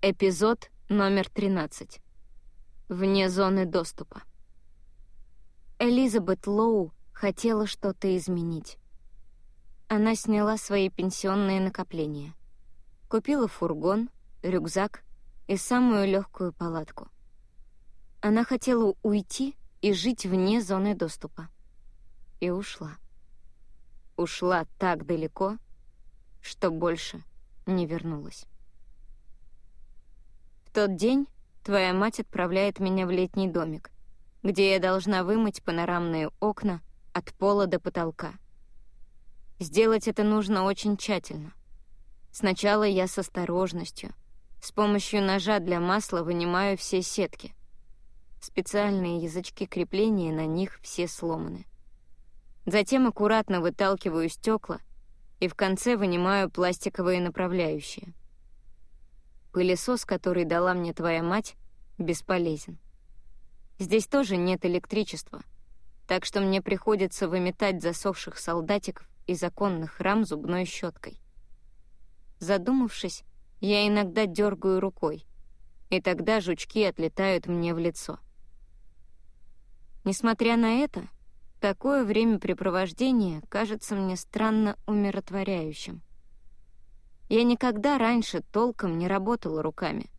Эпизод номер 13. Вне зоны доступа. Элизабет Лоу хотела что-то изменить. Она сняла свои пенсионные накопления. Купила фургон, рюкзак и самую легкую палатку. Она хотела уйти и жить вне зоны доступа. И ушла. Ушла так далеко, что больше не вернулась. В тот день твоя мать отправляет меня в летний домик, где я должна вымыть панорамные окна от пола до потолка. Сделать это нужно очень тщательно. Сначала я с осторожностью, с помощью ножа для масла вынимаю все сетки. Специальные язычки крепления на них все сломаны. Затем аккуратно выталкиваю стекла и в конце вынимаю пластиковые направляющие. Пылесос, который дала мне твоя мать, бесполезен. Здесь тоже нет электричества, так что мне приходится выметать засохших солдатиков из оконных рам зубной щеткой. Задумавшись, я иногда дергаю рукой, и тогда жучки отлетают мне в лицо. Несмотря на это, такое времяпрепровождение кажется мне странно умиротворяющим. Я никогда раньше толком не работала руками,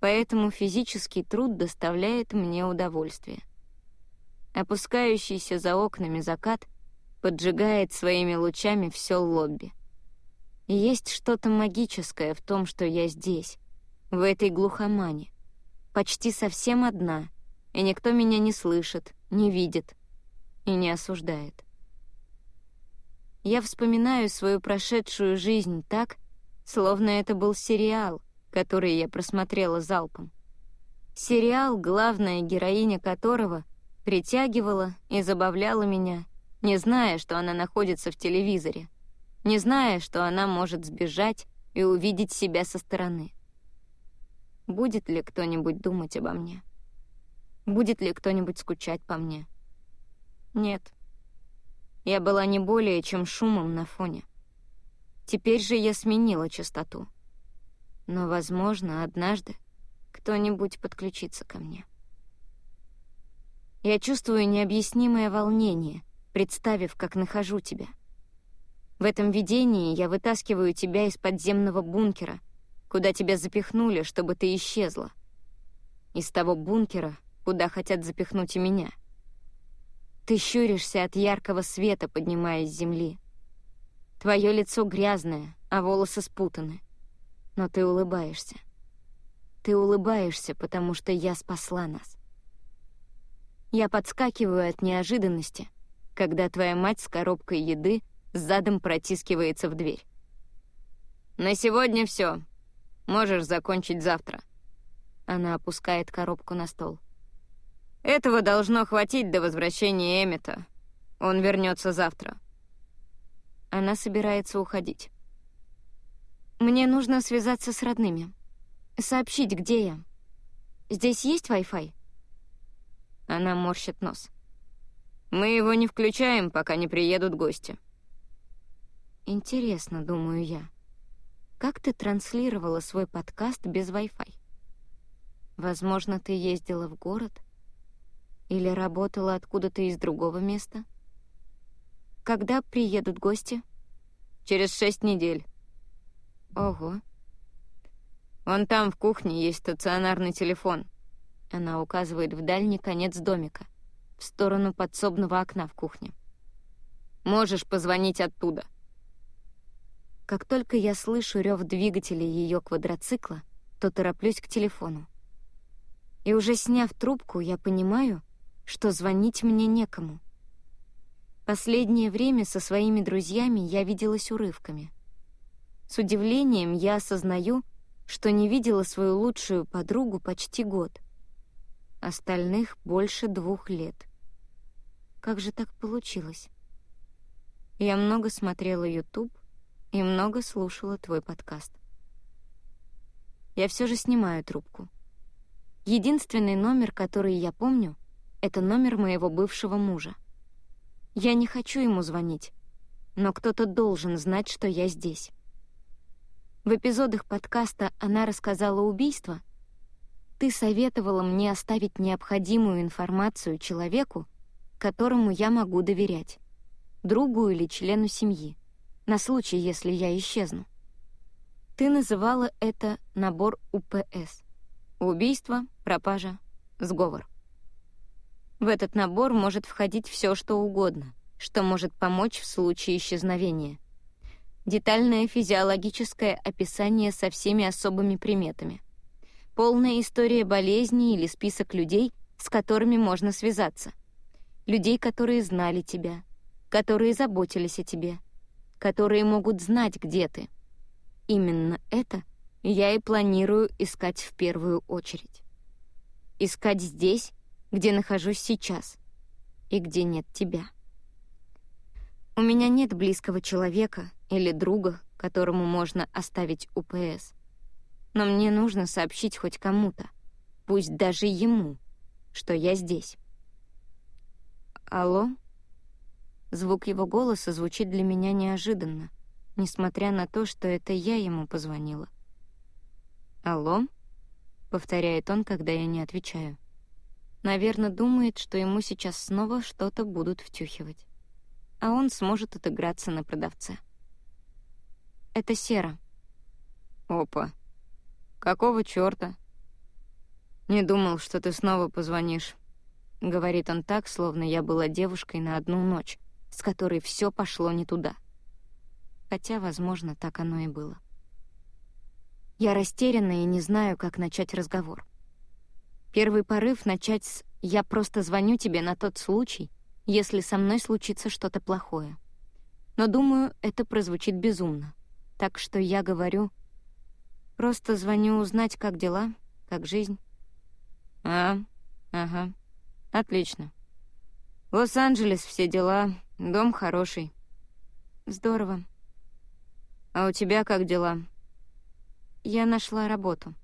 поэтому физический труд доставляет мне удовольствие. Опускающийся за окнами закат поджигает своими лучами все лобби. И есть что-то магическое в том, что я здесь, в этой глухомане, почти совсем одна, и никто меня не слышит, не видит и не осуждает. Я вспоминаю свою прошедшую жизнь так, словно это был сериал, который я просмотрела залпом. Сериал, главная героиня которого притягивала и забавляла меня, не зная, что она находится в телевизоре, не зная, что она может сбежать и увидеть себя со стороны. Будет ли кто-нибудь думать обо мне? Будет ли кто-нибудь скучать по мне? Нет. Я была не более чем шумом на фоне. Теперь же я сменила частоту. Но, возможно, однажды кто-нибудь подключится ко мне. Я чувствую необъяснимое волнение, представив, как нахожу тебя. В этом видении я вытаскиваю тебя из подземного бункера, куда тебя запихнули, чтобы ты исчезла. Из того бункера, куда хотят запихнуть и меня — ты щуришься от яркого света, поднимаясь с земли. Твое лицо грязное, а волосы спутаны. Но ты улыбаешься. Ты улыбаешься, потому что я спасла нас. Я подскакиваю от неожиданности, когда твоя мать с коробкой еды задом протискивается в дверь. «На сегодня все. Можешь закончить завтра». Она опускает коробку на стол. Этого должно хватить до возвращения Эмита. Он вернется завтра. Она собирается уходить. Мне нужно связаться с родными. Сообщить, где я. Здесь есть Wi-Fi? Она морщит нос. Мы его не включаем, пока не приедут гости. Интересно, думаю я. Как ты транслировала свой подкаст без Wi-Fi? Возможно, ты ездила в город — или работала откуда-то из другого места? Когда приедут гости? Через шесть недель. Ого. Вон там в кухне есть стационарный телефон. Она указывает в дальний конец домика, в сторону подсобного окна в кухне. Можешь позвонить оттуда. Как только я слышу рев двигателя ее квадроцикла, то тороплюсь к телефону. И уже сняв трубку, я понимаю, что звонить мне некому. Последнее время со своими друзьями я виделась урывками. С удивлением я осознаю, что не видела свою лучшую подругу почти год. Остальных больше двух лет. Как же так получилось? Я много смотрела YouTube и много слушала твой подкаст. Я все же снимаю трубку. Единственный номер, который я помню, это номер моего бывшего мужа. Я не хочу ему звонить, но кто-то должен знать, что я здесь. в эпизодах подкаста «Она рассказала убийство» ты советовала мне оставить необходимую информацию человеку, которому я могу доверять, другу или члену семьи, на случай, если я исчезну. Ты называла это набор УПС. Убийство, пропажа, сговор. В этот набор может входить все, что угодно, что может помочь в случае исчезновения. Детальное физиологическое описание со всеми особыми приметами. Полная история болезни или список людей, с которыми можно связаться. Людей, которые знали тебя, которые заботились о тебе, которые могут знать, где ты. Именно это я и планирую искать в первую очередь. Искать здесь, где нахожусь сейчас и где нет тебя. У меня нет близкого человека или друга, которому можно оставить УПС. Но мне нужно сообщить хоть кому-то, пусть даже ему, что я здесь. «Алло?» Звук его голоса звучит для меня неожиданно, несмотря на то, что это я ему позвонила. «Алло?» — повторяет он, когда я не отвечаю. Наверное, думает, что ему сейчас снова что-то будут втюхивать. А он сможет отыграться на продавце. Это Сера. Опа. Какого чёрта? Не думал, что ты снова позвонишь. Говорит он так, словно я была девушкой на одну ночь, с которой все пошло не туда. Хотя, возможно, так оно и было. Я растеряна и не знаю, как начать разговор. Первый порыв начать с «я просто звоню тебе на тот случай», если со мной случится что-то плохое. Но думаю, это прозвучит безумно. Так что я говорю, просто звоню узнать, как дела, как жизнь. А, ага, отлично. Лос-Анджелес, все дела, дом хороший. Здорово. А у тебя как дела? Я нашла работу.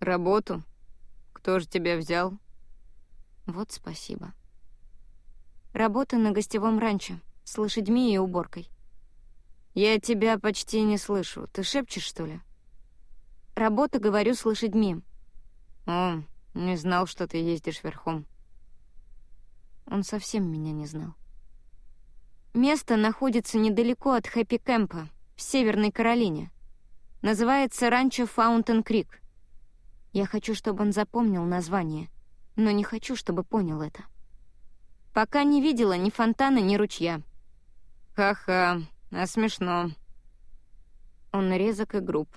Работу? Кто же тебя взял? Вот спасибо. Работа на гостевом ранчо, с лошадьми и уборкой. Я тебя почти не слышу. Ты шепчешь, что ли? Работа, говорю, с лошадьми. О, не знал, что ты ездишь верхом. Он совсем меня не знал. Место находится недалеко от Хэппи-Кэмпа, в Северной Каролине. Называется ранчо Фаунтен Крик. Я хочу, чтобы он запомнил название, но не хочу, чтобы понял это. Пока не видела ни фонтана, ни ручья. Ха-ха, а смешно. Он резок и груб.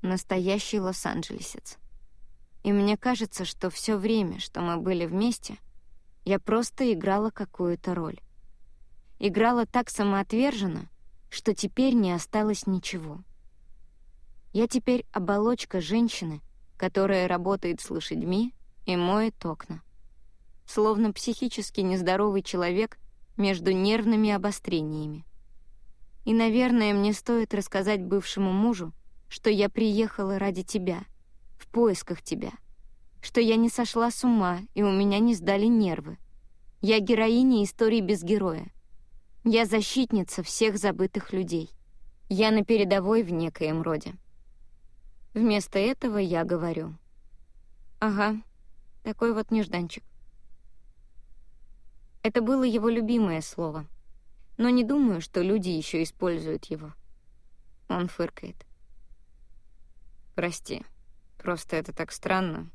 Настоящий лос-анджелесец. И мне кажется, что все время, что мы были вместе, я просто играла какую-то роль. Играла так самоотверженно, что теперь не осталось ничего. Я теперь оболочка женщины, которая работает с лошадьми и моет окна. Словно психически нездоровый человек между нервными обострениями. И, наверное, мне стоит рассказать бывшему мужу, что я приехала ради тебя, в поисках тебя, что я не сошла с ума, и у меня не сдали нервы. Я героиня истории без героя. Я защитница всех забытых людей. Я на передовой в некоем роде. Вместо этого я говорю. Ага, такой вот нежданчик. Это было его любимое слово. Но не думаю, что люди еще используют его. Он фыркает. Прости, просто это так странно.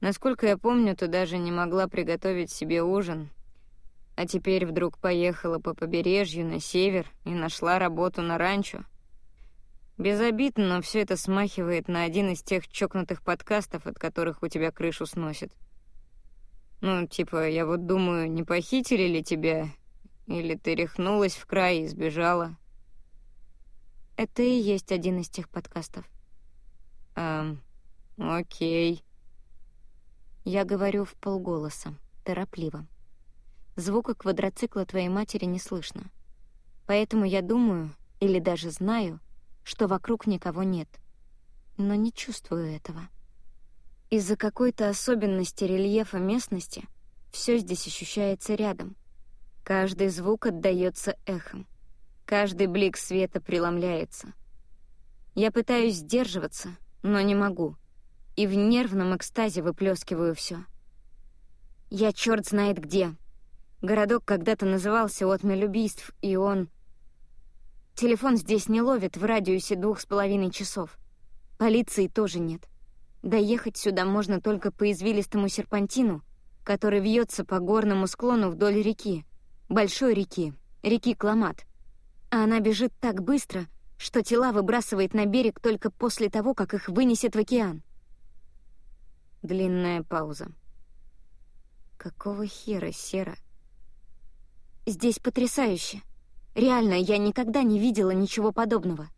Насколько я помню, ты даже не могла приготовить себе ужин, а теперь вдруг поехала по побережью на север и нашла работу на ранчо — без обид, но все это смахивает на один из тех чокнутых подкастов, от которых у тебя крышу сносит. Ну, типа, я вот думаю, не похитили ли тебя, или ты рехнулась в край и сбежала. Это и есть один из тех подкастов. Эм, окей. Я говорю в полголоса, торопливо. Звука квадроцикла твоей матери не слышно. Поэтому я думаю, или даже знаю, что вокруг никого нет. Но не чувствую этого. Из-за какой-то особенности рельефа местности все здесь ощущается рядом. Каждый звук отдаётся эхом. Каждый блик света преломляется. Я пытаюсь сдерживаться, но не могу. И в нервном экстазе выплескиваю все. Я черт знает где. Городок когда-то назывался «Отмель убийств», и он... Телефон здесь не ловит в радиусе двух с половиной часов. Полиции тоже нет. Доехать сюда можно только по извилистому серпантину, который вьется по горному склону вдоль реки, большой реки, реки Кламат. А она бежит так быстро, что тела выбрасывает на берег только после того, как их вынесет в океан. Длинная пауза. Какого хера, Сера? Здесь потрясающе. Реально, я никогда не видела ничего подобного.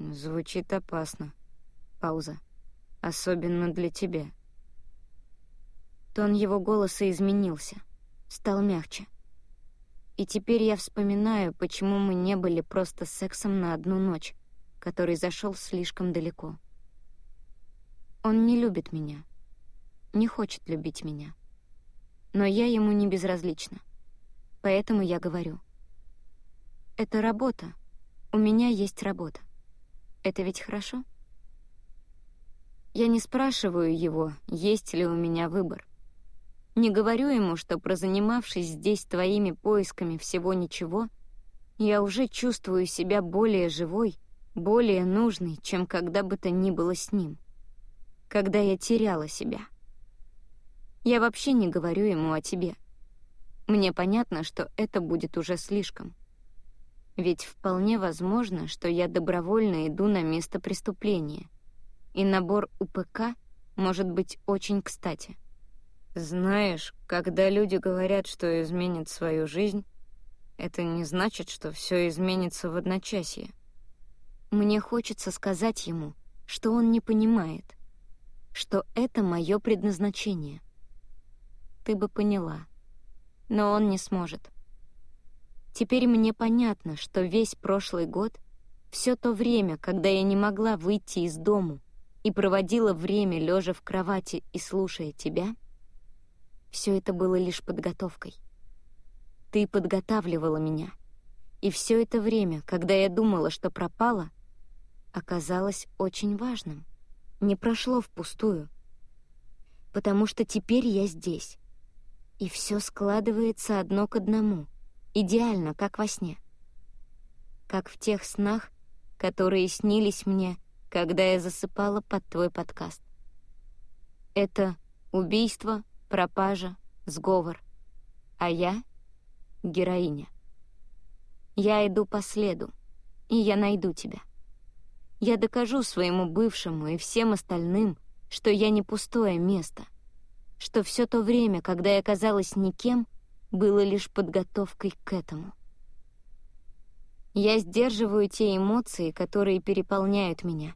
Звучит опасно. Пауза. Особенно для тебя. Тон его голоса изменился, стал мягче. И теперь я вспоминаю, почему мы не были просто сексом на одну ночь, который зашел слишком далеко. Он не любит меня, не хочет любить меня. Но я ему не безразлична. Поэтому я говорю. Это работа. У меня есть работа. Это ведь хорошо? Я не спрашиваю его, есть ли у меня выбор. Не говорю ему, что прозанимавшись здесь твоими поисками всего ничего, я уже чувствую себя более живой, более нужной, чем когда бы то ни было с ним. Когда я теряла себя. Я вообще не говорю ему о тебе — мне понятно, что это будет уже слишком. Ведь вполне возможно, что я добровольно иду на место преступления, и набор УПК может быть очень кстати. Знаешь, когда люди говорят, что изменят свою жизнь, это не значит, что все изменится в одночасье. Мне хочется сказать ему, что он не понимает, что это мое предназначение. Ты бы поняла но он не сможет. Теперь мне понятно, что весь прошлый год, все то время, когда я не могла выйти из дому и проводила время лежа в кровати и слушая тебя, все это было лишь подготовкой. Ты подготавливала меня. И все это время, когда я думала, что пропала, оказалось очень важным. Не прошло впустую. Потому что теперь я здесь и все складывается одно к одному, идеально, как во сне. Как в тех снах, которые снились мне, когда я засыпала под твой подкаст. Это убийство, пропажа, сговор. А я — героиня. Я иду по следу, и я найду тебя. Я докажу своему бывшему и всем остальным, что я не пустое место — что все то время, когда я казалась никем, было лишь подготовкой к этому. Я сдерживаю те эмоции, которые переполняют меня,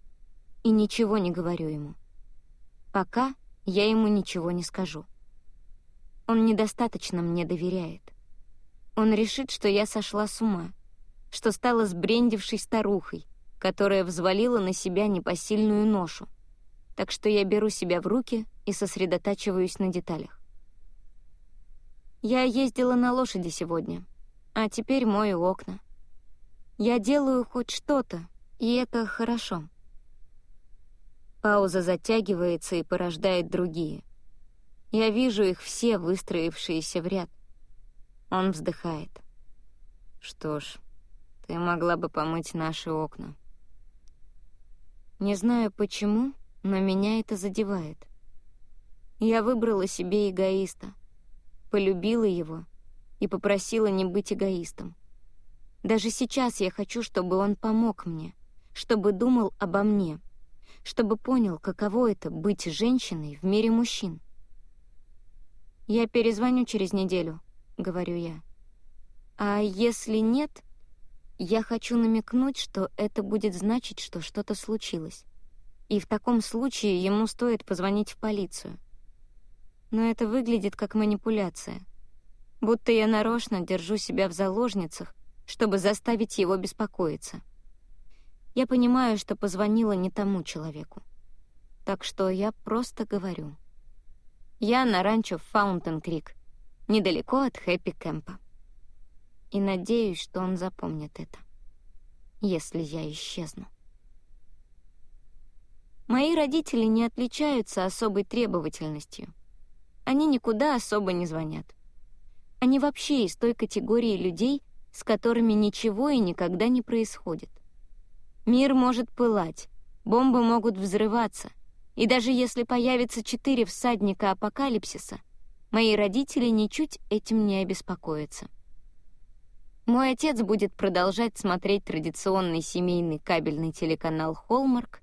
и ничего не говорю ему. Пока я ему ничего не скажу. Он недостаточно мне доверяет. Он решит, что я сошла с ума, что стала сбрендившей старухой, которая взвалила на себя непосильную ношу — так что я беру себя в руки и сосредотачиваюсь на деталях. Я ездила на лошади сегодня, а теперь мою окна. Я делаю хоть что-то, и это хорошо. Пауза затягивается и порождает другие. Я вижу их все, выстроившиеся в ряд. Он вздыхает. Что ж, ты могла бы помыть наши окна. Не знаю почему, но меня это задевает. Я выбрала себе эгоиста, полюбила его и попросила не быть эгоистом. Даже сейчас я хочу, чтобы он помог мне, чтобы думал обо мне, чтобы понял, каково это — быть женщиной в мире мужчин. «Я перезвоню через неделю», — говорю я. «А если нет, я хочу намекнуть, что это будет значить, что что-то случилось и в таком случае ему стоит позвонить в полицию. Но это выглядит как манипуляция. Будто я нарочно держу себя в заложницах, чтобы заставить его беспокоиться. Я понимаю, что позвонила не тому человеку. Так что я просто говорю. Я на ранчо в Фаунтен-Крик, недалеко от Хэппи-Кэмпа. И надеюсь, что он запомнит это, если я исчезну. Мои родители не отличаются особой требовательностью. Они никуда особо не звонят. Они вообще из той категории людей, с которыми ничего и никогда не происходит. Мир может пылать, бомбы могут взрываться, и даже если появится четыре всадника апокалипсиса, мои родители ничуть этим не обеспокоятся. Мой отец будет продолжать смотреть традиционный семейный кабельный телеканал «Холмарк»,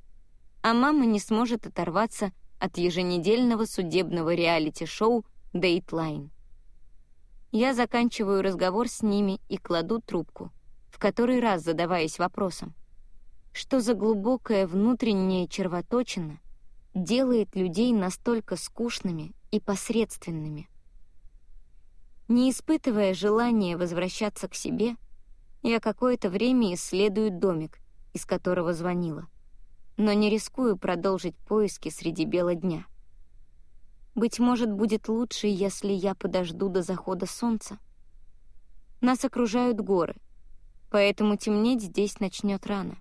а мама не сможет оторваться от еженедельного судебного реалити-шоу «Дейтлайн». Я заканчиваю разговор с ними и кладу трубку, в который раз задаваясь вопросом, что за глубокая внутренняя червоточина делает людей настолько скучными и посредственными. Не испытывая желания возвращаться к себе, я какое-то время исследую домик, из которого звонила, но не рискую продолжить поиски среди бела дня. Быть может, будет лучше, если я подожду до захода солнца. Нас окружают горы, поэтому темнеть здесь начнет рано.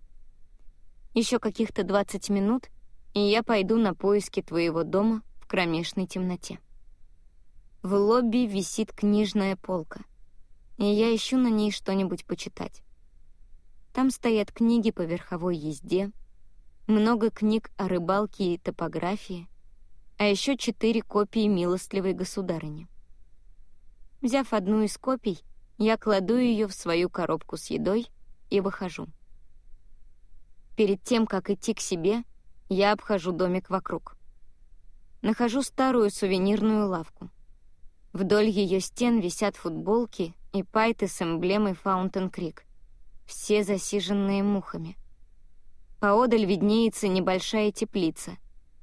Еще каких-то 20 минут, и я пойду на поиски твоего дома в кромешной темноте. В лобби висит книжная полка, и я ищу на ней что-нибудь почитать. Там стоят книги по верховой езде, много книг о рыбалке и топографии, а еще четыре копии милостливой государыни. Взяв одну из копий, я кладу ее в свою коробку с едой и выхожу. Перед тем, как идти к себе, я обхожу домик вокруг. Нахожу старую сувенирную лавку. Вдоль ее стен висят футболки и пайты с эмблемой Фаунтен Крик, все засиженные мухами. Поодаль виднеется небольшая теплица,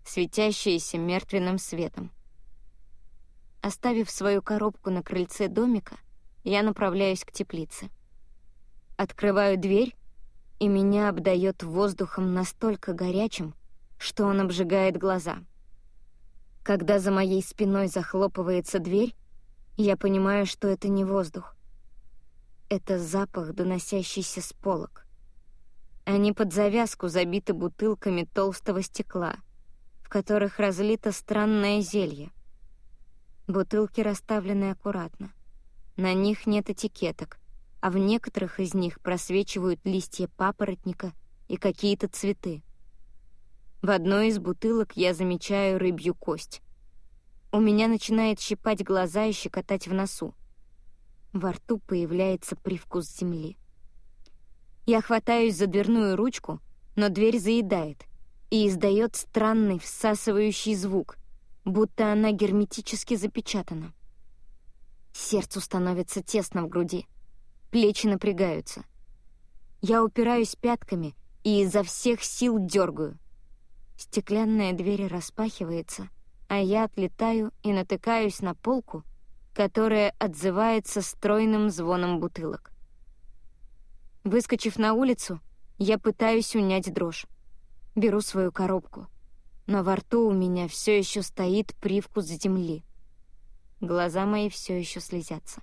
светящаяся мертвенным светом. Оставив свою коробку на крыльце домика, я направляюсь к теплице. Открываю дверь, и меня обдает воздухом настолько горячим, что он обжигает глаза. Когда за моей спиной захлопывается дверь, я понимаю, что это не воздух. Это запах, доносящийся с полок. Они под завязку забиты бутылками толстого стекла, в которых разлито странное зелье. Бутылки расставлены аккуратно. На них нет этикеток, а в некоторых из них просвечивают листья папоротника и какие-то цветы. В одной из бутылок я замечаю рыбью кость. У меня начинает щипать глаза и щекотать в носу. Во рту появляется привкус земли. Я хватаюсь за дверную ручку, но дверь заедает и издает странный всасывающий звук, будто она герметически запечатана. Сердцу становится тесно в груди, плечи напрягаются. Я упираюсь пятками и изо всех сил дергаю. Стеклянная дверь распахивается — а я отлетаю и натыкаюсь на полку, которая отзывается стройным звоном бутылок. Выскочив на улицу, я пытаюсь унять дрожь. Беру свою коробку, но во рту у меня все еще стоит привкус земли. Глаза мои все еще слезятся.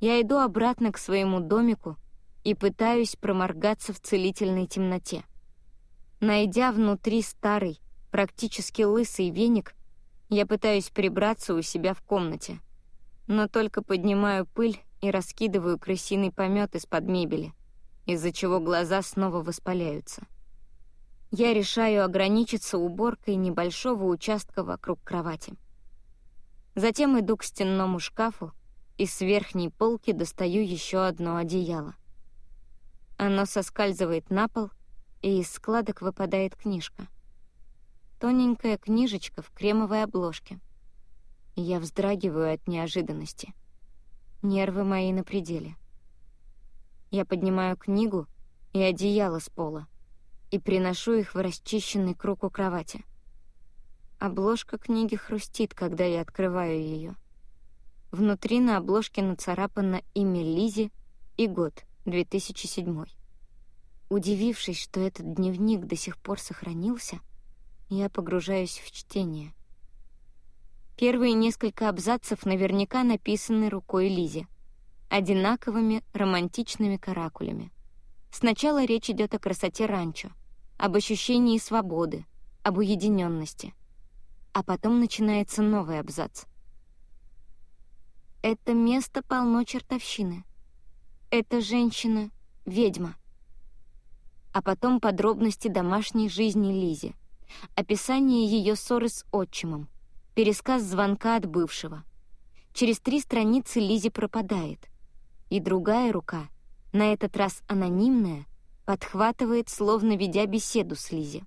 Я иду обратно к своему домику и пытаюсь проморгаться в целительной темноте. Найдя внутри старый, практически лысый веник, я пытаюсь прибраться у себя в комнате, но только поднимаю пыль и раскидываю крысиный помет из-под мебели, из-за чего глаза снова воспаляются. Я решаю ограничиться уборкой небольшого участка вокруг кровати. Затем иду к стенному шкафу и с верхней полки достаю еще одно одеяло. Оно соскальзывает на пол, и из складок выпадает книжка тоненькая книжечка в кремовой обложке. Я вздрагиваю от неожиданности. Нервы мои на пределе. Я поднимаю книгу и одеяло с пола и приношу их в расчищенный круг у кровати. Обложка книги хрустит, когда я открываю ее. Внутри на обложке нацарапано имя Лизи и год, 2007. Удивившись, что этот дневник до сих пор сохранился, я погружаюсь в чтение. Первые несколько абзацев наверняка написаны рукой Лизи, одинаковыми романтичными каракулями. Сначала речь идет о красоте ранчо, об ощущении свободы, об уединенности. А потом начинается новый абзац. Это место полно чертовщины. Эта женщина — ведьма. А потом подробности домашней жизни Лизи, описание ее ссоры с отчимом, пересказ звонка от бывшего. Через три страницы Лизи пропадает, и другая рука, на этот раз анонимная, подхватывает, словно ведя беседу с Лизи.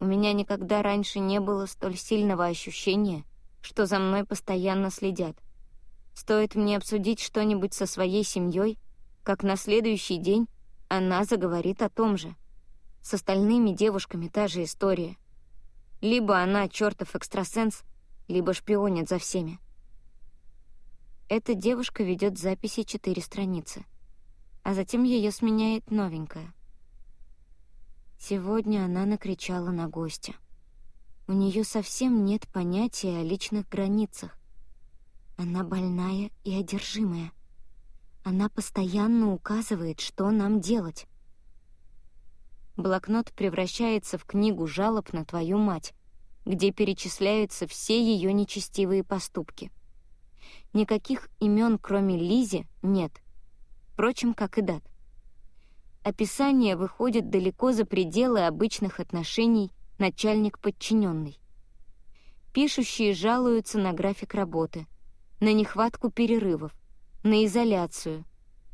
У меня никогда раньше не было столь сильного ощущения, что за мной постоянно следят. Стоит мне обсудить что-нибудь со своей семьей, как на следующий день она заговорит о том же. С остальными девушками та же история. Либо она чертов экстрасенс, либо шпионит за всеми. Эта девушка ведет записи четыре страницы, а затем ее сменяет новенькая. Сегодня она накричала на гостя. У нее совсем нет понятия о личных границах. Она больная и одержимая. Она постоянно указывает, что нам делать. Блокнот превращается в книгу жалоб на твою мать, где перечисляются все ее нечестивые поступки. Никаких имен, кроме Лизи, нет. Впрочем, как и дат. Описание выходит далеко за пределы обычных отношений начальник-подчиненный. Пишущие жалуются на график работы, на нехватку перерывов, на изоляцию,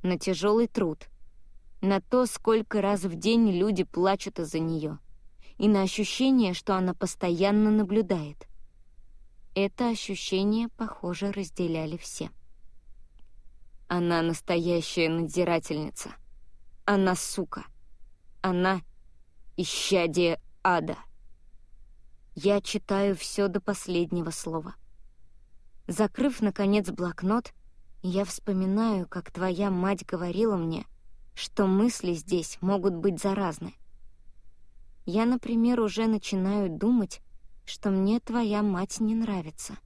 на тяжелый труд, на то, сколько раз в день люди плачут из-за нее, и на ощущение, что она постоянно наблюдает. Это ощущение, похоже, разделяли все. Она настоящая надзирательница — она сука. Она — исчадие ада. Я читаю все до последнего слова. Закрыв, наконец, блокнот, я вспоминаю, как твоя мать говорила мне, что мысли здесь могут быть заразны. Я, например, уже начинаю думать, что мне твоя мать не нравится.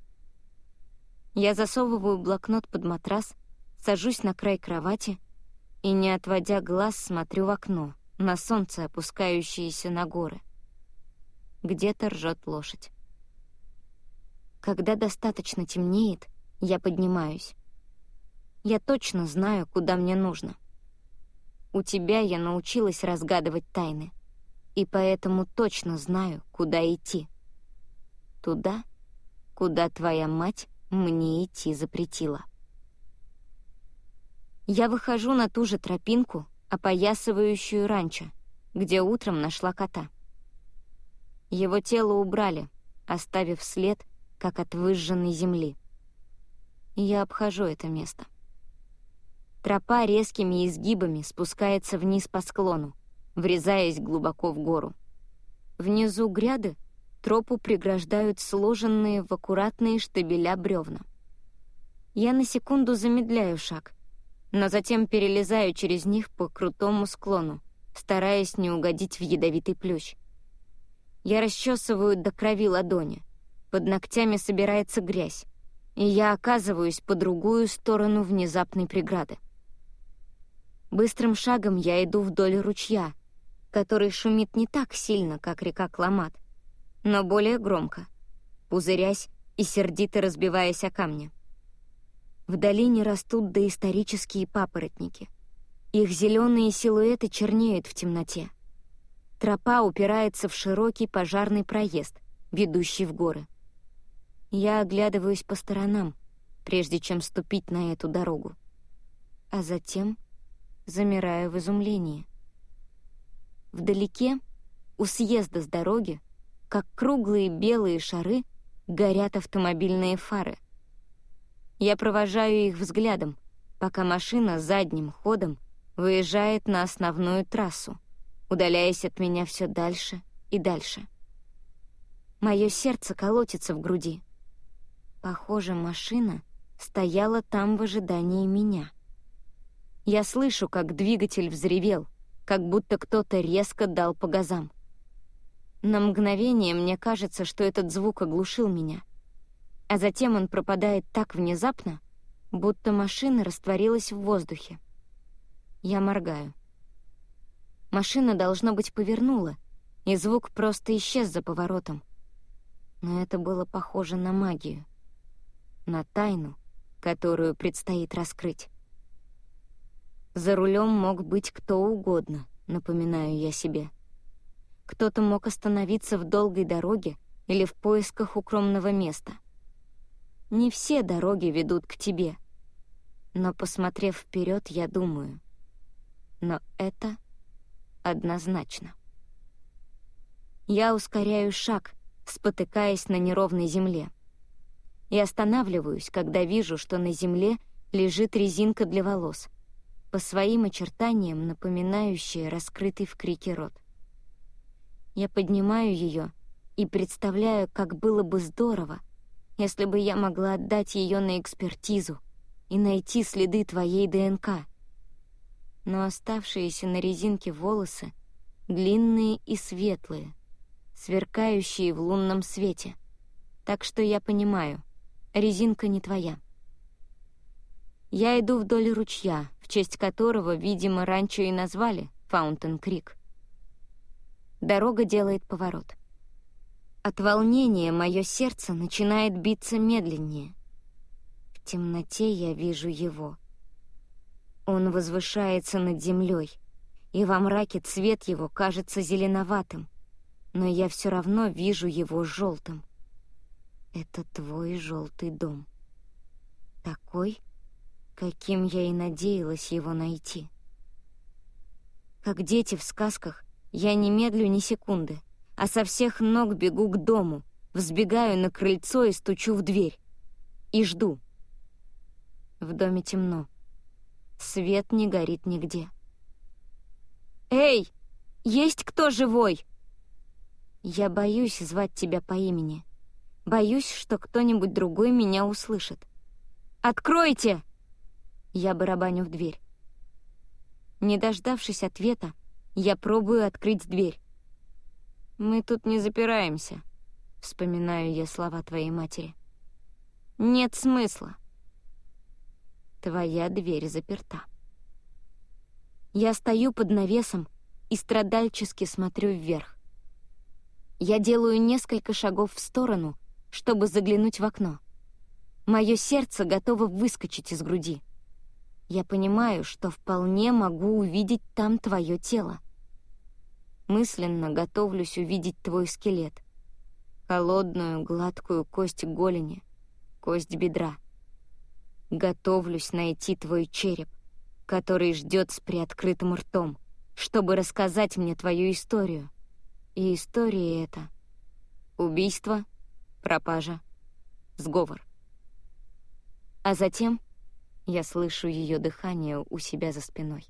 Я засовываю блокнот под матрас, сажусь на край кровати и, не отводя глаз, смотрю в окно, на солнце, опускающееся на горы. Где-то ржет лошадь. Когда достаточно темнеет, я поднимаюсь. Я точно знаю, куда мне нужно. У тебя я научилась разгадывать тайны, и поэтому точно знаю, куда идти. Туда, куда твоя мать мне идти запретила. Я выхожу на ту же тропинку, опоясывающую ранчо, где утром нашла кота. Его тело убрали, оставив след, как от выжженной земли. я обхожу это место. Тропа резкими изгибами спускается вниз по склону, врезаясь глубоко в гору. Внизу гряды тропу преграждают сложенные в аккуратные штабеля бревна. Я на секунду замедляю шаг, но затем перелезаю через них по крутому склону, стараясь не угодить в ядовитый плющ. Я расчесываю до крови ладони. Под ногтями собирается грязь, и я оказываюсь по другую сторону внезапной преграды. Быстрым шагом я иду вдоль ручья, который шумит не так сильно, как река Кламат, но более громко, пузырясь и сердито разбиваясь о камни. В долине растут доисторические папоротники. Их зеленые силуэты чернеют в темноте. Тропа упирается в широкий пожарный проезд, ведущий в горы. Я оглядываюсь по сторонам, прежде чем ступить на эту дорогу. А затем замираю в изумлении. Вдалеке, у съезда с дороги, как круглые белые шары, горят автомобильные фары — я провожаю их взглядом, пока машина задним ходом выезжает на основную трассу, удаляясь от меня все дальше и дальше. Мое сердце колотится в груди. Похоже, машина стояла там в ожидании меня. Я слышу, как двигатель взревел, как будто кто-то резко дал по газам. На мгновение мне кажется, что этот звук оглушил меня — а затем он пропадает так внезапно, будто машина растворилась в воздухе. Я моргаю. Машина, должно быть, повернула, и звук просто исчез за поворотом. Но это было похоже на магию, на тайну, которую предстоит раскрыть. За рулем мог быть кто угодно, напоминаю я себе. Кто-то мог остановиться в долгой дороге или в поисках укромного места. Не все дороги ведут к тебе. Но, посмотрев вперед, я думаю. Но это однозначно. Я ускоряю шаг, спотыкаясь на неровной земле. И останавливаюсь, когда вижу, что на земле лежит резинка для волос, по своим очертаниям напоминающая раскрытый в крике рот. Я поднимаю ее и представляю, как было бы здорово, если бы я могла отдать ее на экспертизу и найти следы твоей ДНК. Но оставшиеся на резинке волосы длинные и светлые, сверкающие в лунном свете. Так что я понимаю, резинка не твоя. Я иду вдоль ручья, в честь которого, видимо, раньше и назвали Фаунтен Крик. Дорога делает поворот — от волнения мое сердце начинает биться медленнее. В темноте я вижу его. Он возвышается над землей, и во мраке цвет его кажется зеленоватым, но я все равно вижу его желтым. Это твой желтый дом. Такой, каким я и надеялась его найти. Как дети в сказках, я не медлю ни секунды а со всех ног бегу к дому, взбегаю на крыльцо и стучу в дверь. И жду. В доме темно. Свет не горит нигде. «Эй, есть кто живой?» Я боюсь звать тебя по имени. Боюсь, что кто-нибудь другой меня услышит. «Откройте!» Я барабаню в дверь. Не дождавшись ответа, я пробую открыть дверь. «Мы тут не запираемся», — вспоминаю я слова твоей матери. «Нет смысла». Твоя дверь заперта. Я стою под навесом и страдальчески смотрю вверх. Я делаю несколько шагов в сторону, чтобы заглянуть в окно. Мое сердце готово выскочить из груди. Я понимаю, что вполне могу увидеть там твое тело. Мысленно готовлюсь увидеть твой скелет. Холодную, гладкую кость голени, кость бедра. Готовлюсь найти твой череп, который ждет с приоткрытым ртом, чтобы рассказать мне твою историю. И история эта — убийство, пропажа, сговор. А затем я слышу ее дыхание у себя за спиной.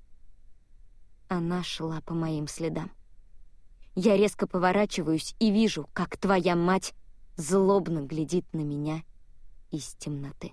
Она шла по моим следам. Я резко поворачиваюсь и вижу, как твоя мать злобно глядит на меня из темноты.